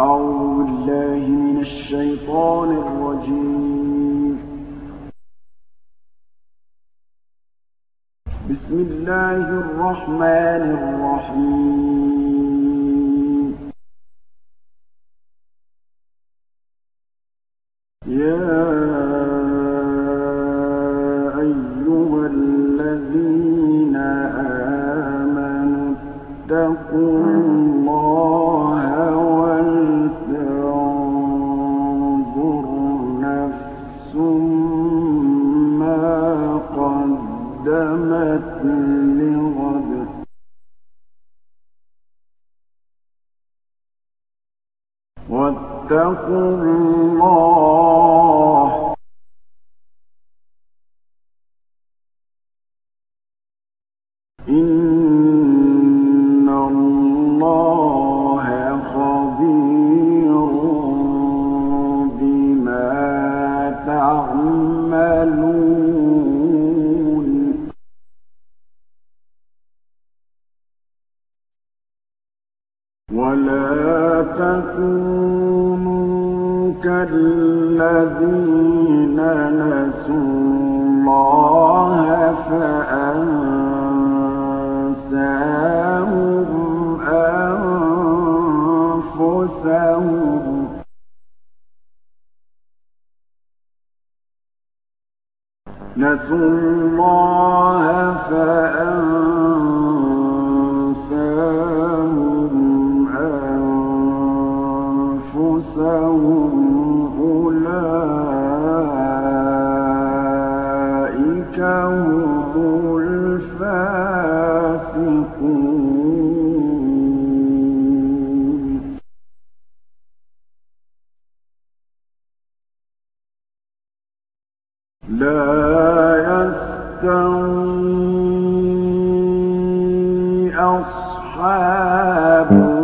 أعوذ بالله من الشيطان الرجيم. الرحمن الرحيم. يا واتقوا الله نسوا Baba.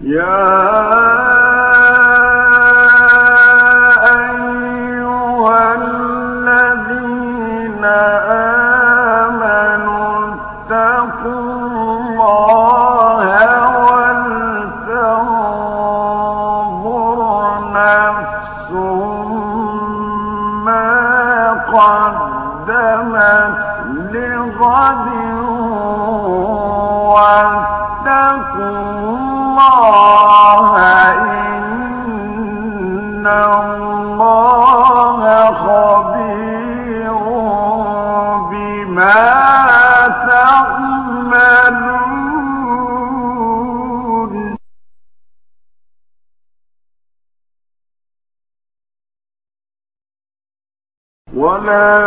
Yeah. ولا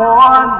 one.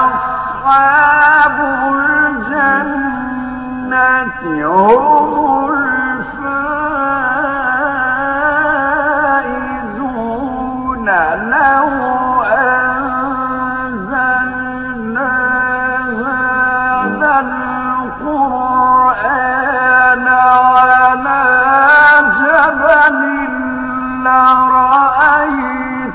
لرأيته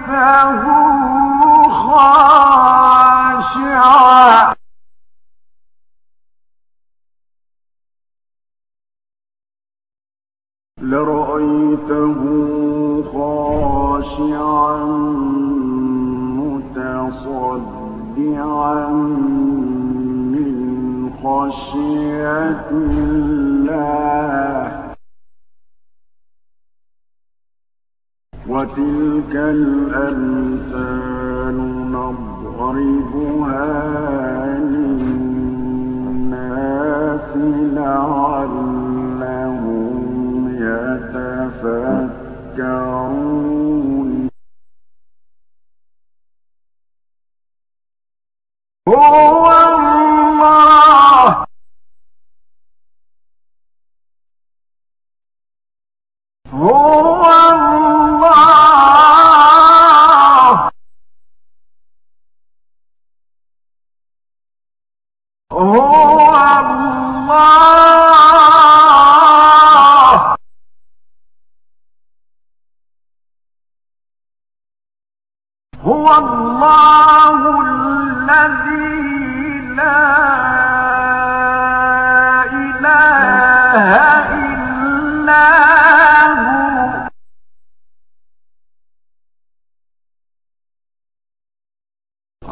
يتفكرون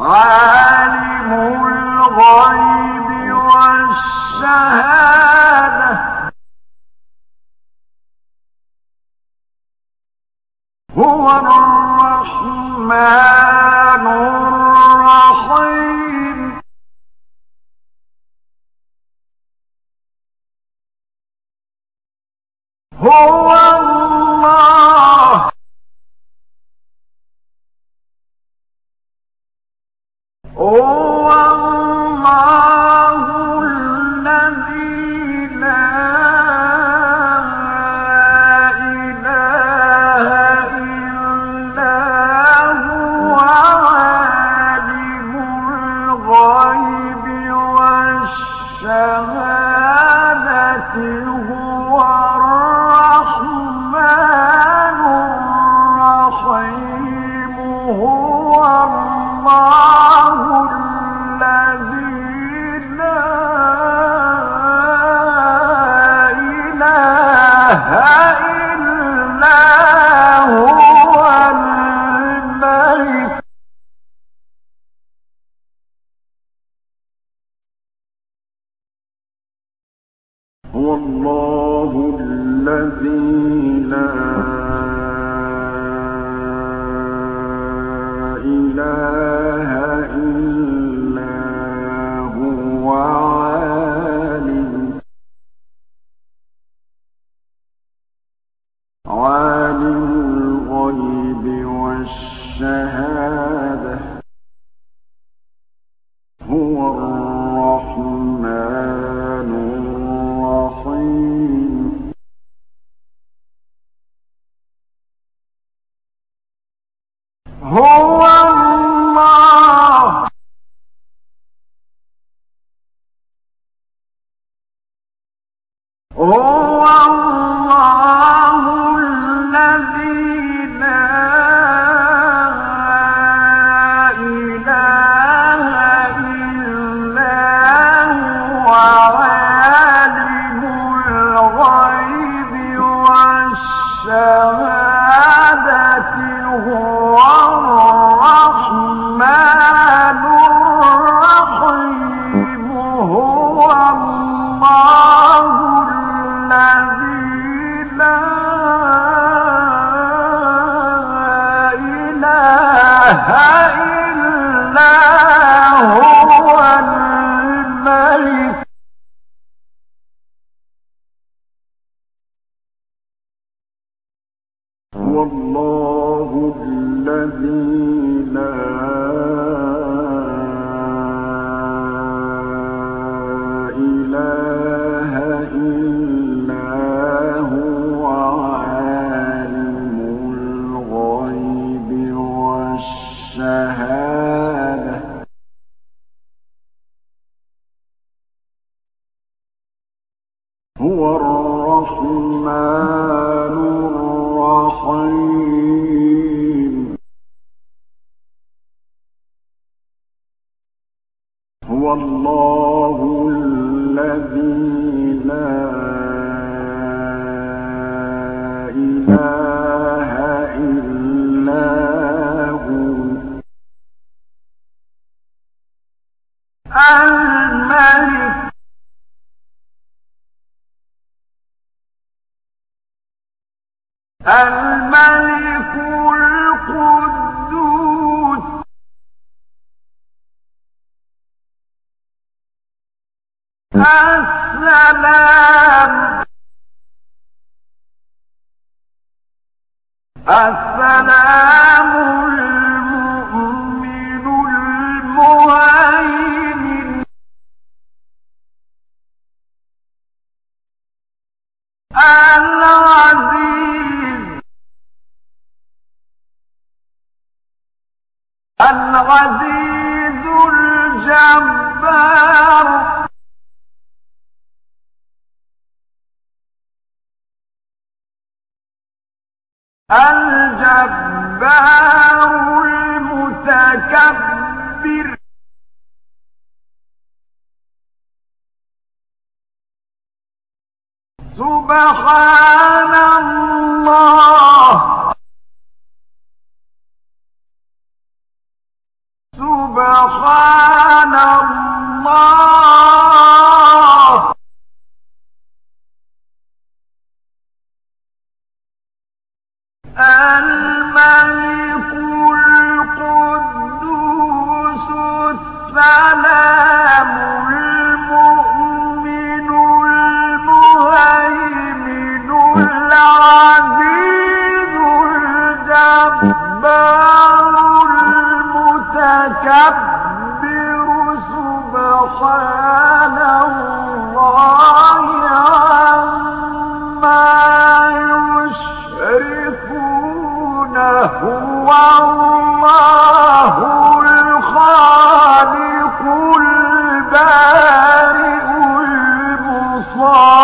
Ah! الذي هو الله الذي المصور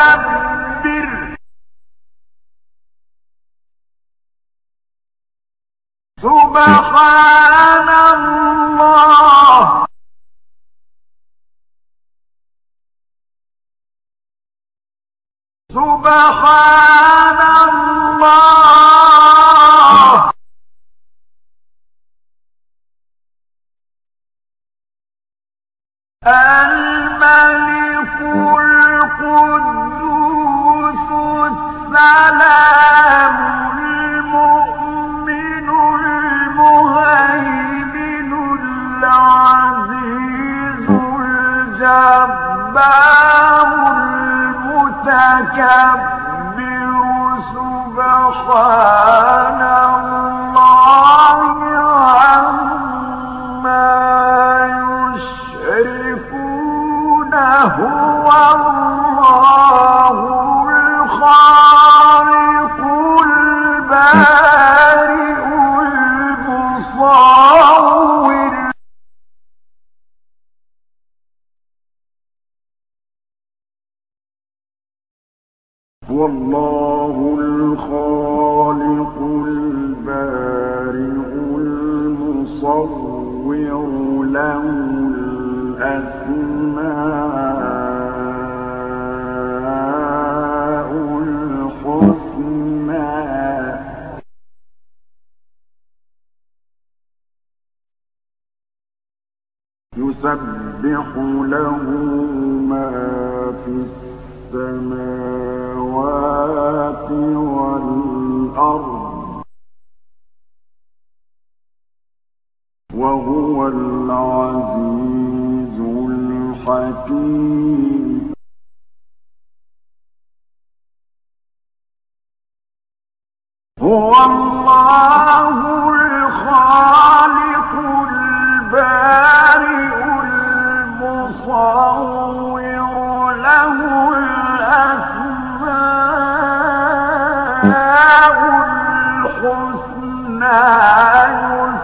المتكبر سبحان الله.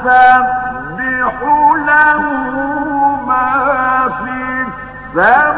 يسبح له ما في السماوات